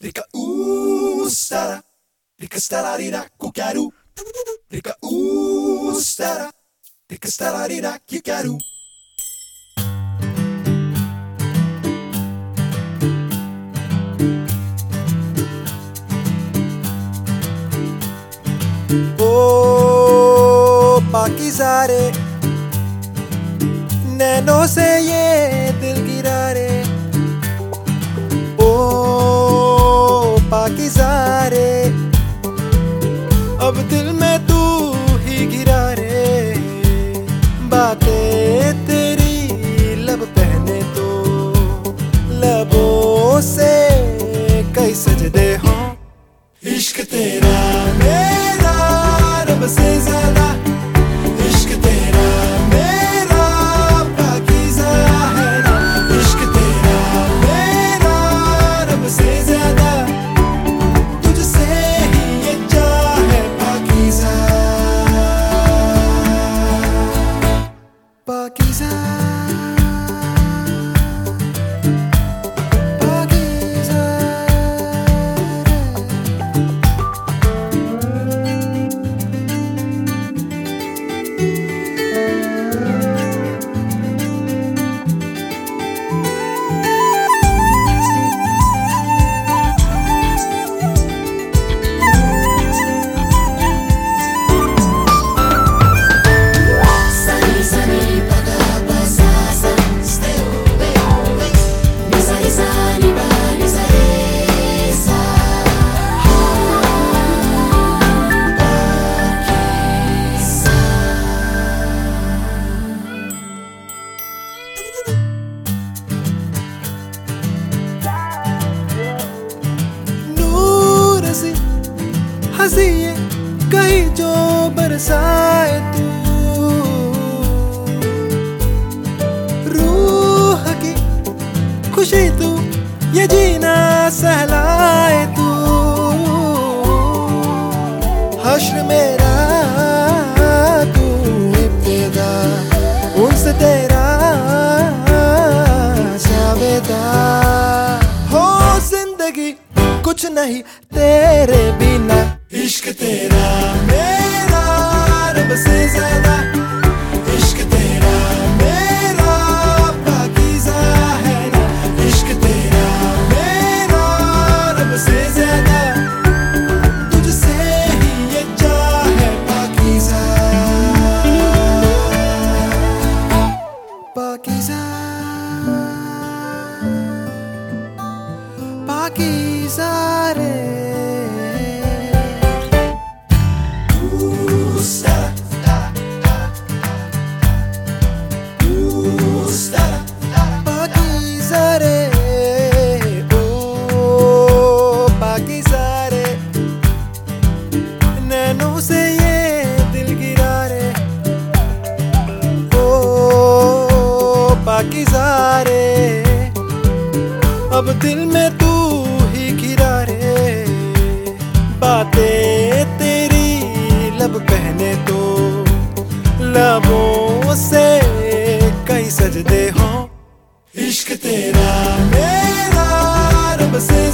Rica ustara, rica stararira kukaru. Rica ustara, stara stararira kikaru. Opa, oh, o neno se अब दिल में तू ही गिरा रे। बातें तेरी, लब पहने तो। लबों से कई सजदे हो। इश्क तेरा, मेरा रब से हँसी कहीं जो बरसाए तू। रूह की खुशी तू, ये जीना सहलाए तू। हश्र मेरा तू इब्तिदा तेरा जावेदा हो ज़िंदगी कुछ नहीं तेरे बिना। इश्क तेरा मेरा रब से ज़्यादा सारे। अब दिल में तू ही गिरा रे बातें तेरी लब कहने तो लबों से कई सजदे हो। इश्क तेरा मेरा, रब से